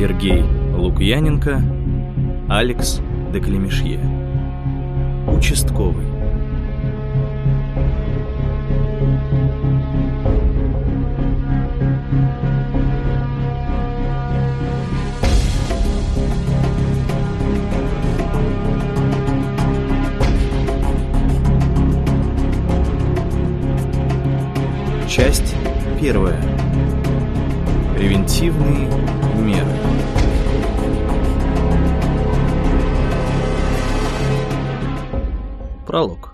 Сергей Лукьяненко, Алекс Деклемешье. Участковый. Часть первая. Превентивные меры. Пролог.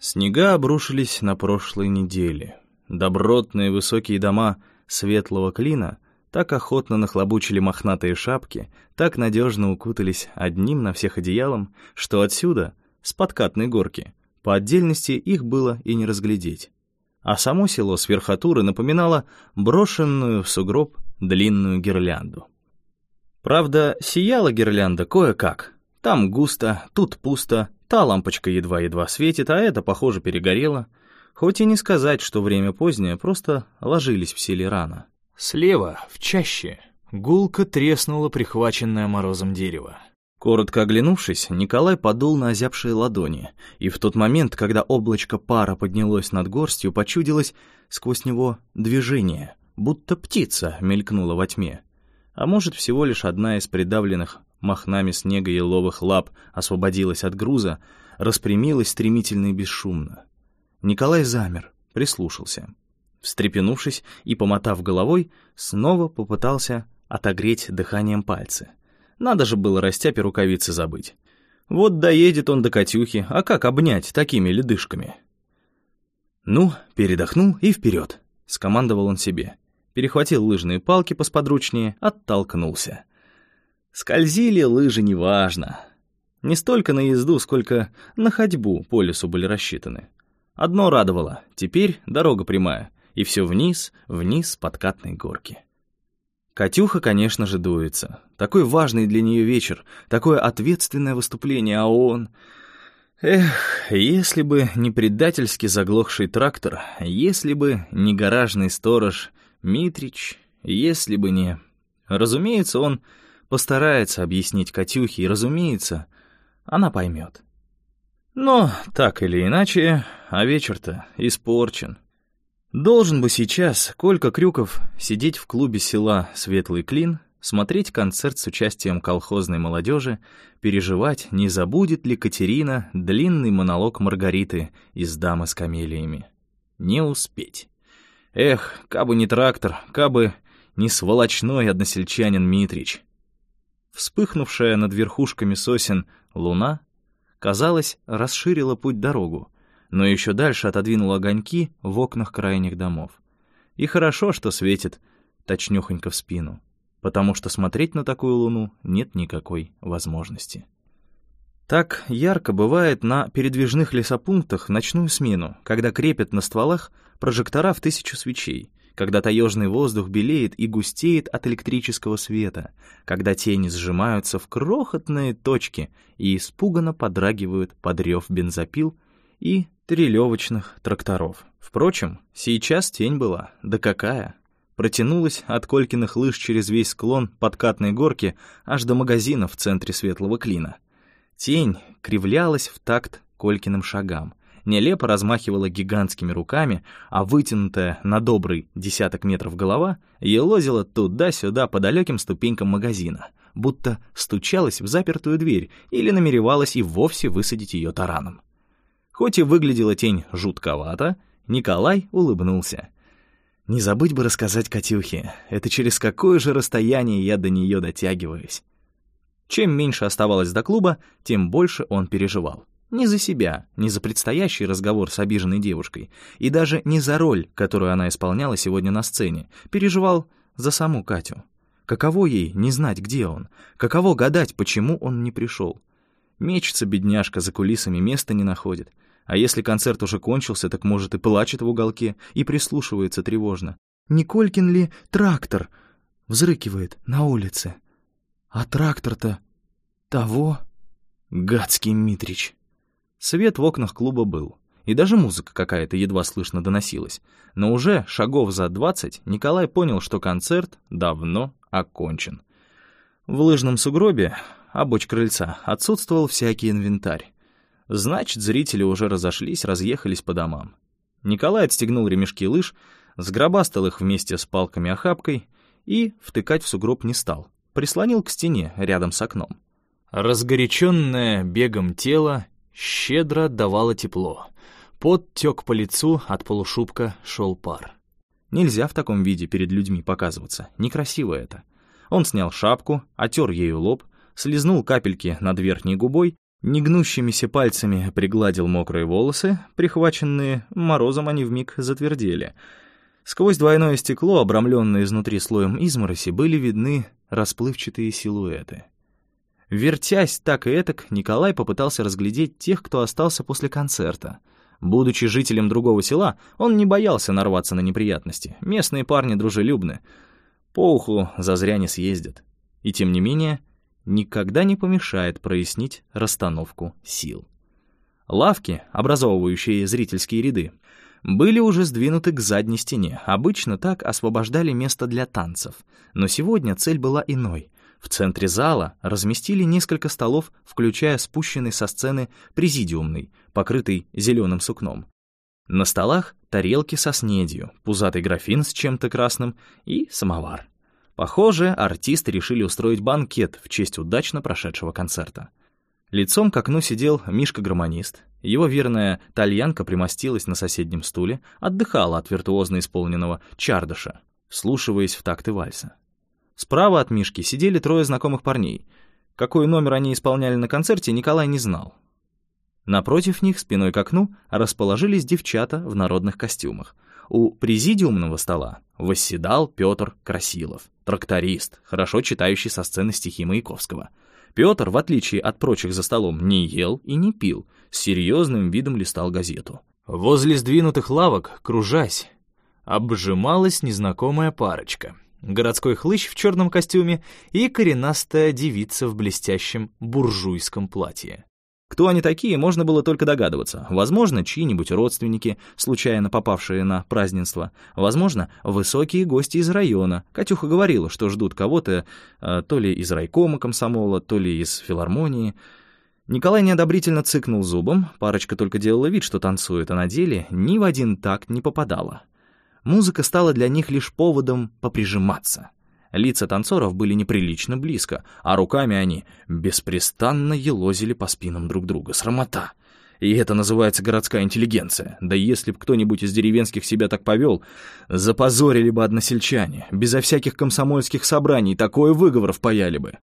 Снега обрушились на прошлой неделе. Добротные высокие дома светлого клина так охотно нахлобучили мохнатые шапки, так надежно укутались одним на всех одеялом, что отсюда, с подкатной горки, по отдельности их было и не разглядеть а само село с верхотуры напоминало брошенную в сугроб длинную гирлянду. Правда, сияла гирлянда кое-как. Там густо, тут пусто, та лампочка едва-едва светит, а эта, похоже, перегорела. Хоть и не сказать, что время позднее, просто ложились в селе рано. Слева, в чаще, гулко треснуло прихваченное морозом дерево. Коротко оглянувшись, Николай подул на озябшие ладони, и в тот момент, когда облачко пара поднялось над горстью, почудилось сквозь него движение, будто птица мелькнула во тьме. А может, всего лишь одна из придавленных махнами снега еловых лап освободилась от груза, распрямилась стремительно и бесшумно. Николай замер, прислушался. Встрепенувшись и помотав головой, снова попытался отогреть дыханием пальцы — надо же было растяпе рукавицы забыть. Вот доедет он до Катюхи, а как обнять такими ледышками? Ну, передохнул и вперед, скомандовал он себе. Перехватил лыжные палки посподручнее, оттолкнулся. Скользили лыжи неважно. Не столько на езду, сколько на ходьбу по лесу были рассчитаны. Одно радовало — теперь дорога прямая, и все вниз, вниз подкатной горки. Катюха, конечно же, дуется. Такой важный для нее вечер, такое ответственное выступление, а он... Эх, если бы не предательски заглохший трактор, если бы не гаражный сторож Митрич, если бы не... Разумеется, он постарается объяснить Катюхе, и, разумеется, она поймет. Но, так или иначе, а вечер-то испорчен. Должен бы сейчас Колька Крюков сидеть в клубе села Светлый Клин, смотреть концерт с участием колхозной молодежи, переживать, не забудет ли Катерина длинный монолог Маргариты из «Дамы с камелиями». Не успеть. Эх, кабы не трактор, кабы не сволочной односельчанин Митрич. Вспыхнувшая над верхушками сосен луна, казалось, расширила путь-дорогу, но еще дальше отодвинул огоньки в окнах крайних домов. И хорошо, что светит точнёхонько в спину, потому что смотреть на такую луну нет никакой возможности. Так ярко бывает на передвижных лесопунктах в ночную смену, когда крепят на стволах прожектора в тысячу свечей, когда таежный воздух белеет и густеет от электрического света, когда тени сжимаются в крохотные точки и испуганно подрагивают под рев бензопил и трелевочных тракторов. Впрочем, сейчас тень была, да какая! Протянулась от Колькиных лыж через весь склон подкатной горки аж до магазина в центре Светлого Клина. Тень кривлялась в такт Колькиным шагам, нелепо размахивала гигантскими руками, а вытянутая на добрый десяток метров голова елозила туда-сюда по далеким ступенькам магазина, будто стучалась в запертую дверь или намеревалась и вовсе высадить ее тараном. Хоть и выглядела тень жутковато, Николай улыбнулся. Не забыть бы рассказать Катюхе, это через какое же расстояние я до нее дотягиваюсь. Чем меньше оставалось до клуба, тем больше он переживал. Не за себя, не за предстоящий разговор с обиженной девушкой, и даже не за роль, которую она исполняла сегодня на сцене. Переживал за саму Катю. Каково ей не знать, где он? Каково гадать, почему он не пришел? Мечется бедняжка за кулисами, места не находит. А если концерт уже кончился, так, может, и плачет в уголке, и прислушивается тревожно. «Николькин ли трактор?» Взрыкивает на улице. «А трактор-то того...» Гадский Митрич. Свет в окнах клуба был, и даже музыка какая-то едва слышно доносилась. Но уже шагов за двадцать Николай понял, что концерт давно окончен. В лыжном сугробе, обочь крыльца, отсутствовал всякий инвентарь. Значит, зрители уже разошлись, разъехались по домам. Николай отстегнул ремешки лыж, сгробастал их вместе с палками-охапкой и втыкать в сугроб не стал. Прислонил к стене рядом с окном. Разгоряченное бегом тело щедро давало тепло. Пот тек по лицу, от полушубка шел пар. Нельзя в таком виде перед людьми показываться, некрасиво это. Он снял шапку, отер ею лоб, слезнул капельки над верхней губой Негнущимися пальцами пригладил мокрые волосы, прихваченные морозом они вмиг затвердели. Сквозь двойное стекло, обрамленное изнутри слоем измороси, были видны расплывчатые силуэты. Вертясь так и этак, Николай попытался разглядеть тех, кто остался после концерта. Будучи жителем другого села, он не боялся нарваться на неприятности. Местные парни дружелюбны. По уху зазря не съездят. И тем не менее, никогда не помешает прояснить расстановку сил. Лавки, образовывающие зрительские ряды, были уже сдвинуты к задней стене. Обычно так освобождали место для танцев. Но сегодня цель была иной. В центре зала разместили несколько столов, включая спущенный со сцены президиумный, покрытый зеленым сукном. На столах тарелки со снедью, пузатый графин с чем-то красным и самовар. Похоже, артисты решили устроить банкет в честь удачно прошедшего концерта. Лицом к окну сидел Мишка-гармонист. Его верная тальянка примостилась на соседнем стуле, отдыхала от виртуозно исполненного чардыша, вслушиваясь в такты вальса. Справа от Мишки сидели трое знакомых парней. Какой номер они исполняли на концерте, Николай не знал. Напротив них, спиной к окну, расположились девчата в народных костюмах — у президиумного стола восседал Петр Красилов, тракторист, хорошо читающий со сцены стихи Маяковского. Петр, в отличие от прочих за столом, не ел и не пил, с серьезным видом листал газету. Возле сдвинутых лавок, кружась, обжималась незнакомая парочка. Городской хлыщ в черном костюме и коренастая девица в блестящем буржуйском платье. Кто они такие, можно было только догадываться. Возможно, чьи-нибудь родственники, случайно попавшие на празднество. Возможно, высокие гости из района. Катюха говорила, что ждут кого-то э, то ли из райкома комсомола, то ли из филармонии. Николай неодобрительно цыкнул зубом, парочка только делала вид, что танцует, а на деле ни в один такт не попадала. Музыка стала для них лишь поводом поприжиматься. Лица танцоров были неприлично близко, а руками они беспрестанно елозили по спинам друг друга. Срамота! И это называется городская интеллигенция. Да если б кто-нибудь из деревенских себя так повел, запозорили бы односельчане. Безо всяких комсомольских собраний такое выговоров паяли бы.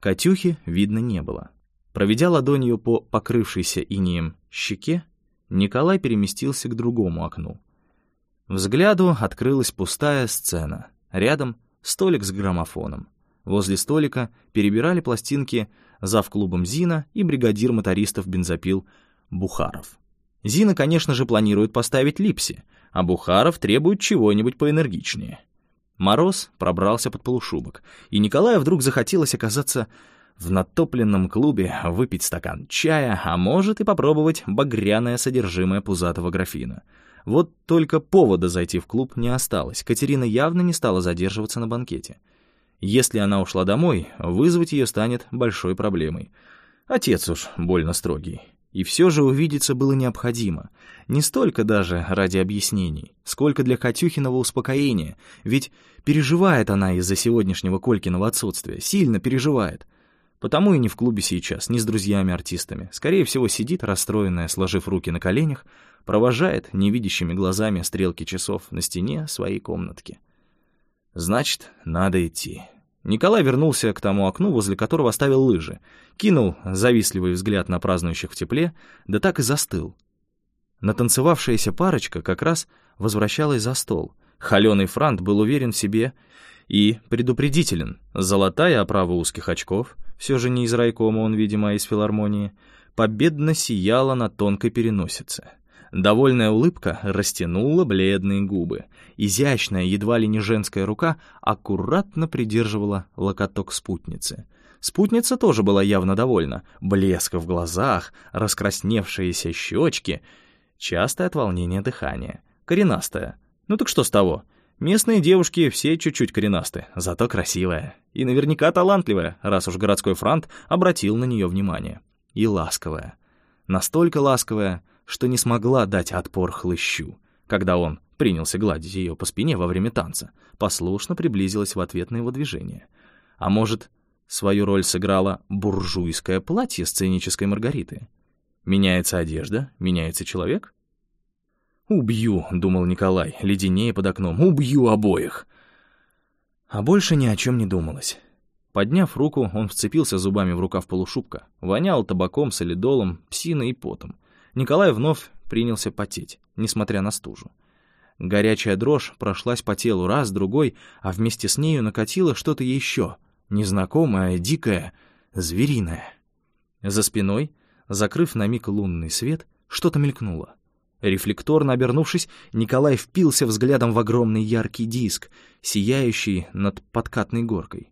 Катюхи видно не было. Проведя ладонью по покрывшейся инеем щеке, Николай переместился к другому окну. Взгляду открылась пустая сцена — Рядом столик с граммофоном. Возле столика перебирали пластинки зав клубом Зина и бригадир мотористов бензопил Бухаров. Зина, конечно же, планирует поставить Липси, а Бухаров требует чего-нибудь поэнергичнее. Мороз пробрался под полушубок, и Николаю вдруг захотелось оказаться в натопленном клубе, выпить стакан чая, а может и попробовать багряное содержимое пузатого графина — вот только повода зайти в клуб не осталось. Катерина явно не стала задерживаться на банкете. Если она ушла домой, вызвать ее станет большой проблемой. Отец уж больно строгий. И все же увидеться было необходимо. Не столько даже ради объяснений, сколько для Катюхиного успокоения. Ведь переживает она из-за сегодняшнего Колькиного отсутствия, сильно переживает. Потому и не в клубе сейчас, не с друзьями-артистами. Скорее всего, сидит расстроенная, сложив руки на коленях, провожает невидящими глазами стрелки часов на стене своей комнатки. Значит, надо идти. Николай вернулся к тому окну, возле которого оставил лыжи, кинул завистливый взгляд на празднующих в тепле, да так и застыл. Натанцевавшаяся парочка как раз возвращалась за стол. Холеный франт был уверен в себе и предупредителен. Золотая оправа узких очков, все же не из райкома он, видимо, а из филармонии, победно сияла на тонкой переносице. Довольная улыбка растянула бледные губы. Изящная, едва ли не женская рука аккуратно придерживала локоток спутницы. Спутница тоже была явно довольна. Блеск в глазах, раскрасневшиеся щечки, частое от волнения дыхание. Коренастая. Ну так что с того? Местные девушки все чуть-чуть коренасты, зато красивая. И наверняка талантливая, раз уж городской франт обратил на нее внимание. И ласковая. Настолько ласковая, что не смогла дать отпор хлыщу, когда он принялся гладить ее по спине во время танца, послушно приблизилась в ответ на его движение. А может, свою роль сыграло буржуйское платье сценической Маргариты? Меняется одежда, меняется человек? «Убью», — думал Николай, леденее под окном, — «убью обоих». А больше ни о чем не думалось. Подняв руку, он вцепился зубами в рукав полушубка. Вонял табаком, солидолом, псиной и потом. Николай вновь принялся потеть, несмотря на стужу. Горячая дрожь прошлась по телу раз, другой, а вместе с нею накатило что-то еще, незнакомое, дикое, звериное. За спиной, закрыв на миг лунный свет, что-то мелькнуло. Рефлекторно обернувшись, Николай впился взглядом в огромный яркий диск, сияющий над подкатной горкой.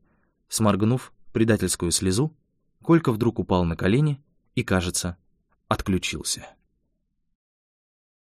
Сморгнув предательскую слезу, Колька вдруг упал на колени и, кажется, отключился.